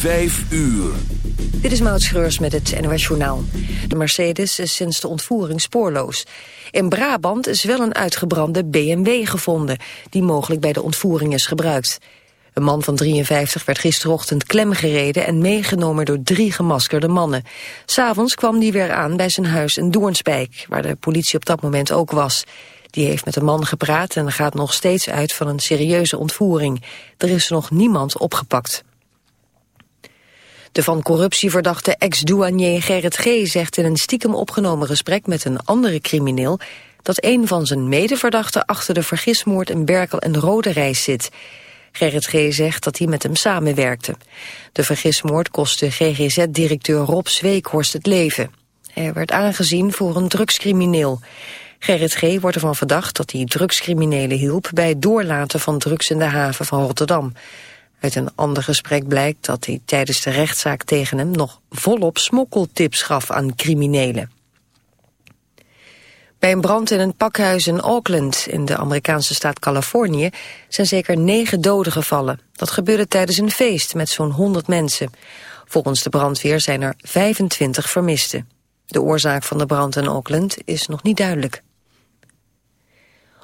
Vijf uur. Dit is Maud Schreurs met het NOS Journaal. De Mercedes is sinds de ontvoering spoorloos. In Brabant is wel een uitgebrande BMW gevonden... die mogelijk bij de ontvoering is gebruikt. Een man van 53 werd gisterochtend klemgereden... en meegenomen door drie gemaskerde mannen. S'avonds kwam die weer aan bij zijn huis in Doornspijk... waar de politie op dat moment ook was... Die heeft met de man gepraat en gaat nog steeds uit van een serieuze ontvoering. Er is nog niemand opgepakt. De van corruptie verdachte ex-douanier Gerrit G. zegt in een stiekem opgenomen gesprek met een andere crimineel dat een van zijn medeverdachten achter de vergismoord in Berkel en Rode Reis zit. Gerrit G. zegt dat hij met hem samenwerkte. De vergismoord kostte GGZ-directeur Rob Zweekhorst het leven. Hij werd aangezien voor een drugscrimineel. Gerrit G. wordt ervan verdacht dat hij drugscriminelen hielp... bij het doorlaten van drugs in de haven van Rotterdam. Uit een ander gesprek blijkt dat hij tijdens de rechtszaak tegen hem... nog volop smokkeltips gaf aan criminelen. Bij een brand in een pakhuis in Auckland, in de Amerikaanse staat Californië, zijn zeker negen doden gevallen. Dat gebeurde tijdens een feest met zo'n 100 mensen. Volgens de brandweer zijn er 25 vermisten. De oorzaak van de brand in Auckland is nog niet duidelijk.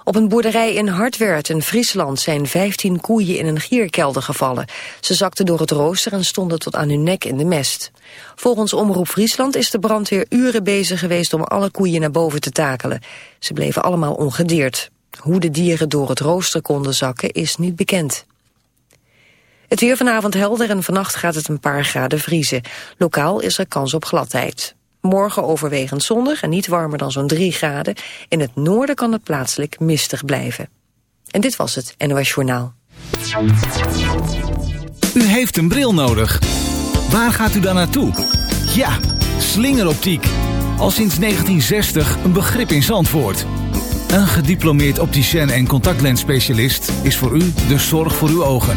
Op een boerderij in Hartwert in Friesland zijn 15 koeien in een gierkelder gevallen. Ze zakten door het rooster en stonden tot aan hun nek in de mest. Volgens Omroep Friesland is de brandweer uren bezig geweest om alle koeien naar boven te takelen. Ze bleven allemaal ongedeerd. Hoe de dieren door het rooster konden zakken is niet bekend. Het weer vanavond helder en vannacht gaat het een paar graden vriezen. Lokaal is er kans op gladheid. Morgen overwegend zonnig en niet warmer dan zo'n 3 graden. In het noorden kan het plaatselijk mistig blijven. En dit was het NOS Journaal. U heeft een bril nodig. Waar gaat u dan naartoe? Ja, slingeroptiek. Al sinds 1960 een begrip in Zandvoort. Een gediplomeerd opticien en contactlensspecialist is voor u de zorg voor uw ogen.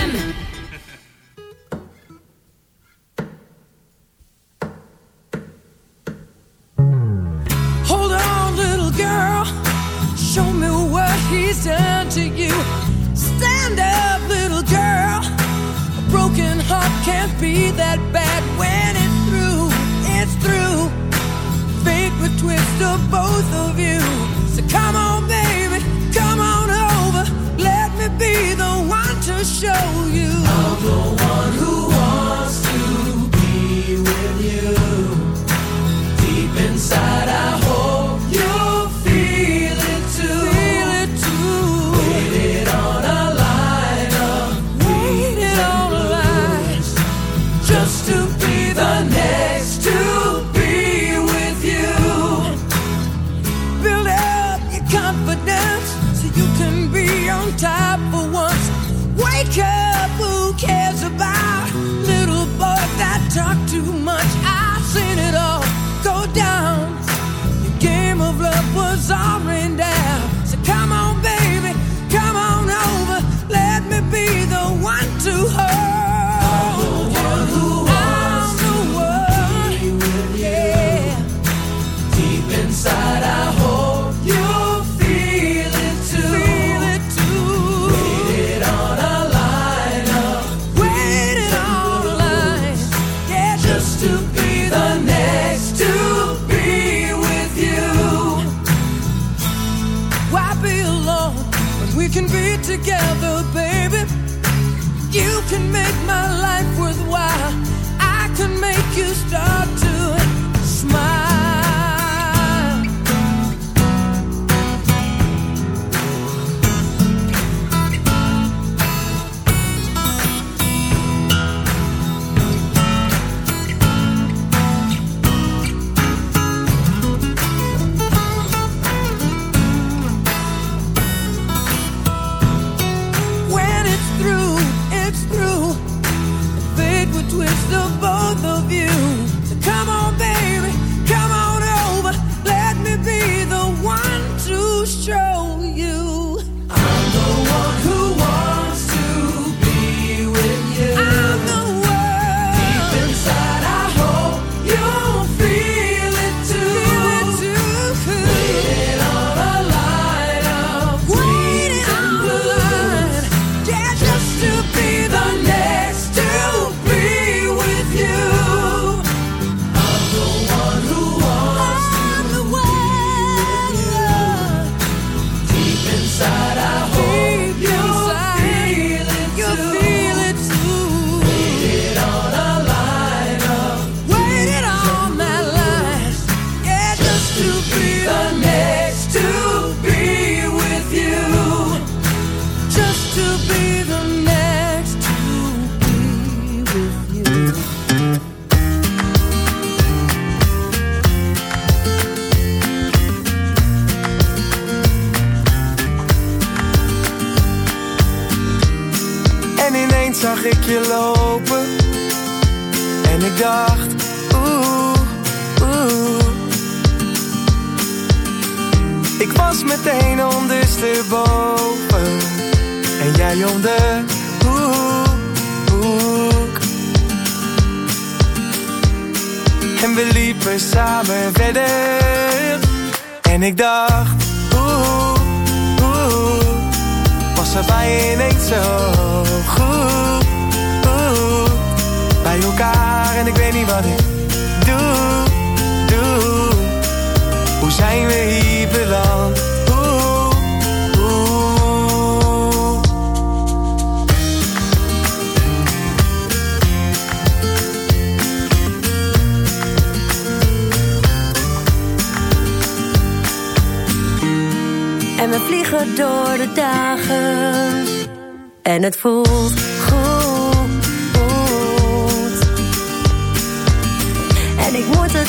wat ik doe, doe. Hoe zijn we hier beland? En we vliegen door de dagen. En het voelt